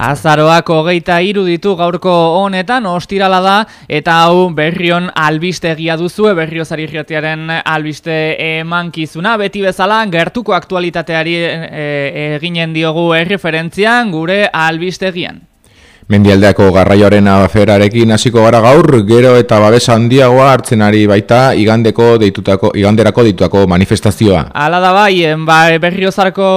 Azaroak hogeita iruditu gaurko honetan ostirala da eta hau berrion albistegia duzue berriozari irratiaren albiste emankizuna beti bezala gertuko aktualitateari e, eginen diogu erreferentzian gure albistegian. Mendialdeako garraioaren aferarekin hasiko gara gaur, gero eta babes handiagoa hartzen ari baita igandeko deitutako, iganderako deitutako manifestazioa. Hala da bai, ba, berriozarko,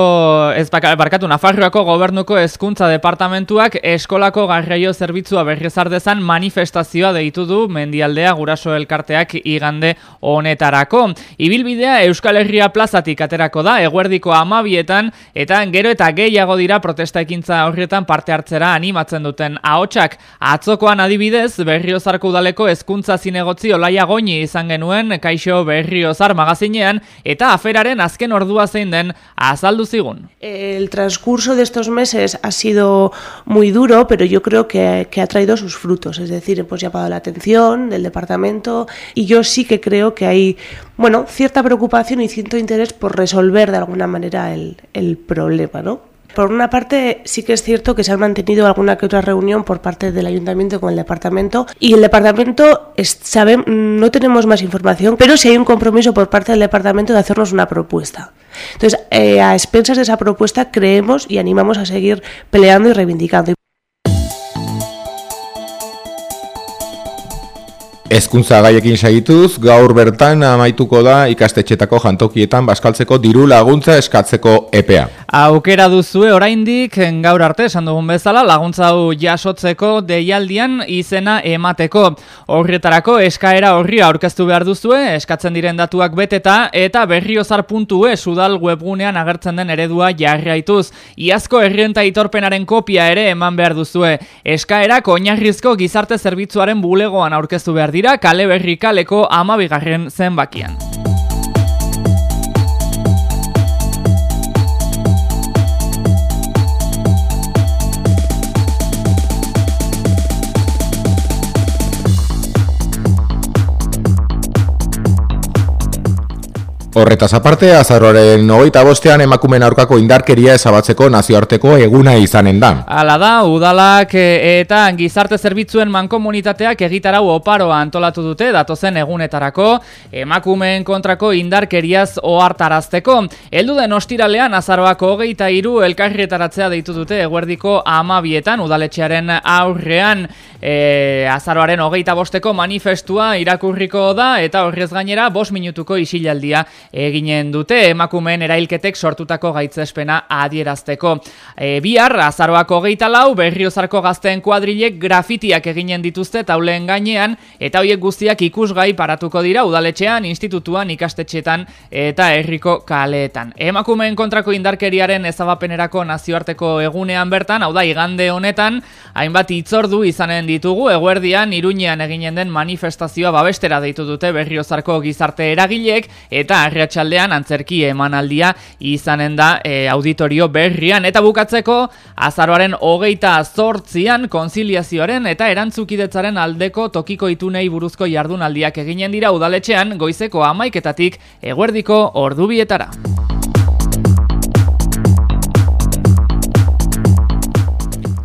ez barkatu, Nafarroako gobernuko hezkuntza departamentuak eskolako garraio zerbitzua berriozar dezan manifestazioa deitu du Mendialdea guraso elkarteak igande honetarako. Ibilbidea Euskal Herria plazatik aterako da, eguerdiko amabietan, eta gero eta gehiago dira protesta ekintza horretan parte hartzera animatzen dute zuten ahotsak atzokoan adibidez Berriozarko udaleko hezkuntza zinegotzi Olaia Goñi izan genuen Kaixo Berriozar magazinean eta aferaren azken ordua zein den azaldu zigun. El transcurso de estos meses ha sido muy duro, pero yo creo que, que ha traído sus frutos, es decir, pues llamado la atención del departamento y yo sí que creo que hay, bueno, cierta preocupación y cierto interés por resolver de alguna manera el, el problema, ¿no? Por una parte, sí que es cierto que se ha mantenido alguna que otra reunión por parte del ayuntamiento con el departamento y el departamento sabe, no tenemos más información, pero sí hay un compromiso por parte del departamento de hacernos una propuesta. Entonces, eh, a expensas de esa propuesta, creemos y animamos a seguir peleando y reivindicando. Ezkuntza gaiekin segituz, gaur bertan amaituko da ikastetxetako jantokietan baskaltzeko diru laguntza eskatzeko EPEA. Aukera duzue oraindik gaur arte esan dugun bezala laguntza hau jasotzeko deialdian izena emateko. Horretarako eskaera horri aurkeztu behar duzue, eskatzen diren datuak beteta eta berriozar.e sudal webgunean agertzen den eredua jarraituz. Iazko herrienta itorpenaren kopia ere eman behar duzue. Eskaerak oinarrizko gizarte zerbitzuaren bulegoan aurkeztu behar dira kale berri kaleko amabigarren zenbakian. Horretaz aparte, azaroaren hogeita bostean emakumen aurkako indarkeria ezabatzeko nazioarteko eguna izanen da. Hala da, udalak eh, eta gizarte zerbitzuen mankomunitateak egitarau oparoa antolatu dute datozen egunetarako emakumeen kontrako indarkeriaz ohartarazteko. Heldu den ostiralean azaroako hogeita iru elkarrietaratzea deitu dute eguerdiko amabietan udaletxearen aurrean e, azaroaren hogeita bosteko manifestua irakurriko da eta horrez gainera bos minutuko isilaldia eginen dute emakumeen erailketek sortutako gaitzespena adierazteko. E, bihar, azaroako geita lau, berriozarko gazteen kuadrilek grafitiak eginen dituzte tauleen gainean, eta hoiek guztiak ikusgai paratuko dira udaletxean, institutuan, ikastetxetan eta herriko kaleetan. Emakumeen kontrako indarkeriaren ezabapenerako nazioarteko egunean bertan, hau da, igande honetan, hainbat itzordu izanen ditugu, eguerdian, iruñean eginen den manifestazioa babestera deitu dute berriozarko gizarte eragilek, eta arratsaldean antzerki emanaldia izanen da e, auditorio berrian eta bukatzeko azaroaren hogeita zortzian konziliazioaren eta erantzukidetzaren aldeko tokiko itunei buruzko jardunaldiak eginen dira udaletxean goizeko amaiketatik eguerdiko ordubietara.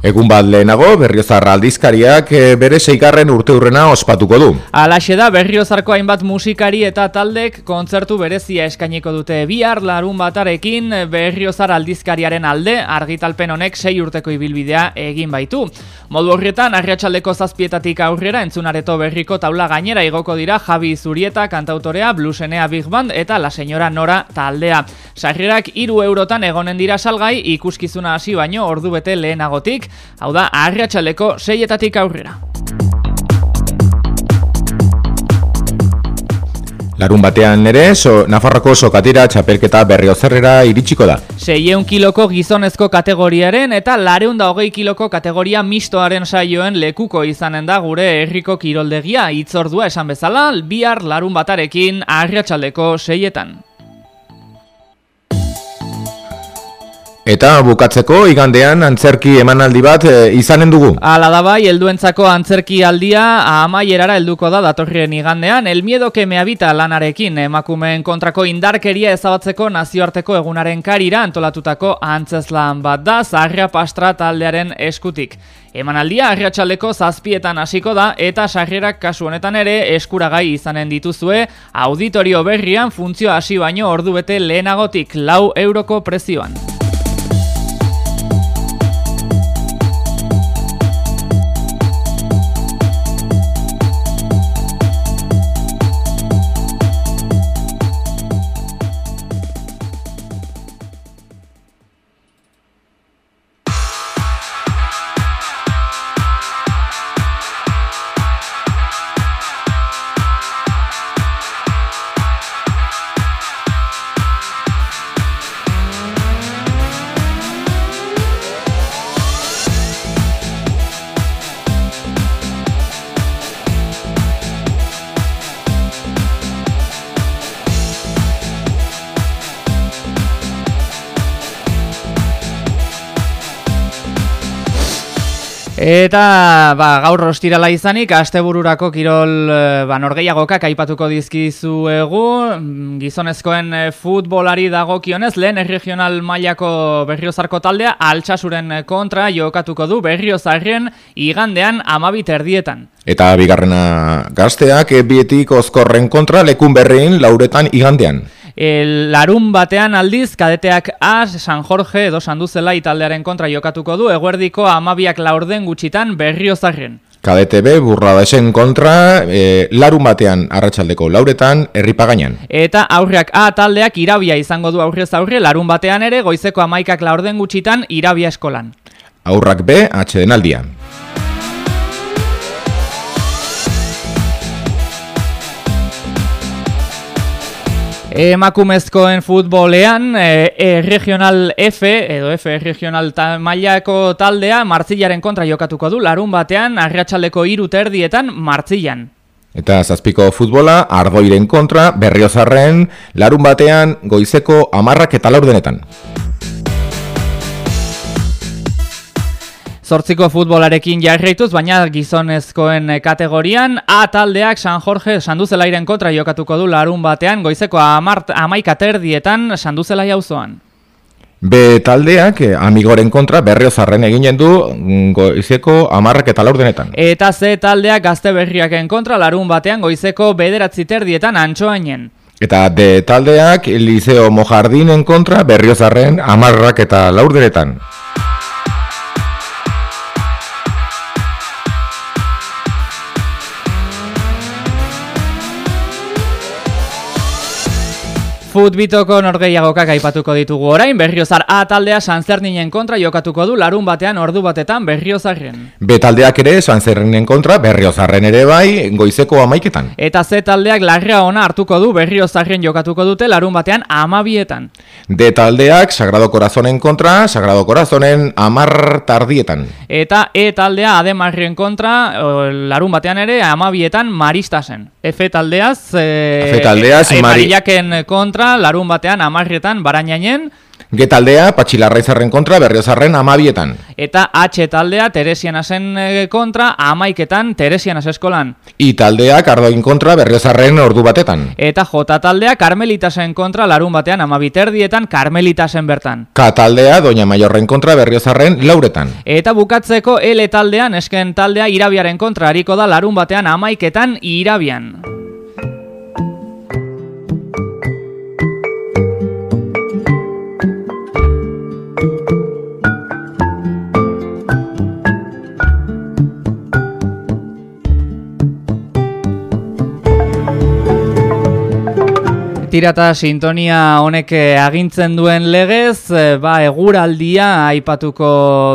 Egun bat lehenago, berriozar aldizkariak eh, bere seigarren urte hurrena ospatuko du. Alaxe da, berriozarko hainbat musikari eta taldek kontzertu berezia eskainiko dute bihar larun batarekin berriozar aldizkariaren alde argitalpen honek sei urteko ibilbidea egin baitu. Modu horretan, arriatxaldeko zazpietatik aurrera entzunareto berriko taula gainera igoko dira Javi Zurieta kantautorea, Blusenea Big Band eta La Senyora Nora taldea. Sarrerak iru eurotan egonen dira salgai ikuskizuna hasi baino ordu bete lehenagotik, hau da, arratsaleko seietatik aurrera. Larun batean ere, so, Nafarroko sokatira txapelketa berriozerrera iritsiko da. Seieun kiloko gizonezko kategoriaren eta lareunda hogei kiloko kategoria mistoaren saioen lekuko izanen da gure herriko kiroldegia itzordua esan bezala, bihar larun batarekin arratsaleko seietan. Eta bukatzeko igandean antzerki emanaldi bat e, izanen dugu. Ala da bai, helduentzako antzerki aldia amaierara helduko da datorrien igandean, el miedo que me habita lanarekin emakumeen kontrako indarkeria ezabatzeko nazioarteko egunaren karira antolatutako antzeslan bat da, zarria pastra taldearen eskutik. Emanaldia arriatxaldeko zazpietan hasiko da eta sarrerak kasu honetan ere eskuragai izanen dituzue auditorio berrian funtzio hasi baino ordu bete lehenagotik lau euroko prezioan. Eta ba, gaur rostirala izanik, astebururako kirol eh, ba, norgeiagokak aipatuko dizkizuegu, mm, gizonezkoen eh, futbolari dagokionez, lehen erregional mailako berriozarko taldea, altxasuren kontra jokatuko du berriozarren igandean amabit erdietan. Eta bigarrena gazteak, bietik ozkorren kontra lekun berrein lauretan igandean. El larun batean aldiz, kadeteak A, San Jorge edo Sanduzela italdearen kontra jokatuko du, eguerdiko amabiak laurden gutxitan berriozarren. Kadete B, burrada esen kontra, e, larun batean arratsaldeko lauretan, erripagainan. Eta aurreak A taldeak irabia izango du aurrez aurre, larun batean ere, goizeko amaikak laurden gutxitan irabia eskolan. Aurrak B, atxeden aldian. Emakumezkoen futbolean, e, e, regional F, edo F regional ta, mailako taldea, martzillaren kontra jokatuko du, larun batean, arriatxaldeko iru terdietan, martzillan. Eta zazpiko futbola, ardoiren kontra, berriozarren, larun batean, goizeko amarrak eta laurdenetan. Zortziko futbolarekin jarraituz, baina gizonezkoen kategorian, A taldeak San Jorge Sanduzelairen kontra jokatuko du larun batean, goizeko amart, amaika terdietan Sanduzelai auzoan. B taldeak eh, amigoren kontra berriozarren eginen du mm, goizeko amarrak eta laurdenetan. Eta Z taldeak gazte berriaken kontra larun batean goizeko bederatzi terdietan antxoainen. Eta D taldeak Liceo Mojardinen kontra berriozarren amarrak eta laurdenetan. Futbitoko norgeiagokak aipatuko ditugu orain, berriozar A taldea Sanzerninen kontra jokatuko du larun batean ordu batetan berriozarren. B taldeak ere Sanzerninen kontra berriozarren ere bai goizeko amaiketan. Eta Z taldeak larrea ona hartuko du berriozarren jokatuko dute larun batean amabietan. D taldeak Sagrado Corazonen kontra Sagrado Corazonen amar tardietan. Eta E taldea Ademarrien kontra larun batean ere amabietan maristasen. F taldeaz, e, F taldeaz e, e, kontra larun batean amarrietan barainainen. Getaldea, patxilarraizarren kontra, berriozarren amabietan. Eta H taldea, Teresianasen eh, kontra, amaiketan, Teresianas eskolan. I taldea, Kardoin kontra, berriozarren ordu batetan. Eta J taldea, Karmelitasen kontra, larun batean, amabiterdietan, Karmelitasen bertan. K taldea, Doña Maiorren kontra, berriozarren lauretan. Eta bukatzeko L taldean, esken taldea, Irabiaren kontra, hariko da, larun batean, amaiketan, Irabian. Tirata sintonia honek eh, agintzen duen legez, eh, ba eguraldia aipatuko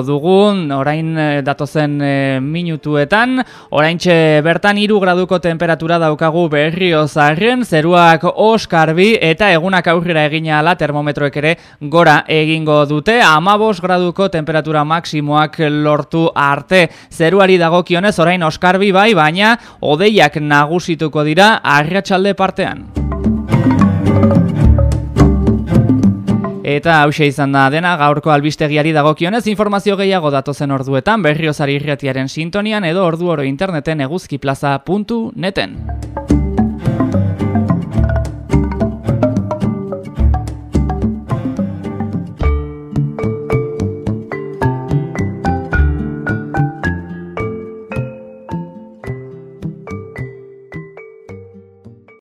dugun, orain eh, datozen minutuetan, oraintxe bertan hiru graduko temperatura daukagu berrio zarren, zeruak oskarbi eta egunak aurrera egina ala termometroek ere gora egingo dute, amabos graduko temperatura maksimoak lortu arte. Zeruari dagokionez orain oskarbi bai, baina odeiak nagusituko dira arratsalde partean. Eta hause izan da dena gaurko albistegiari dagokionez informazio gehiago datozen orduetan berriozari irretiaren sintonian edo ordu oro interneten eguzkiplaza.neten.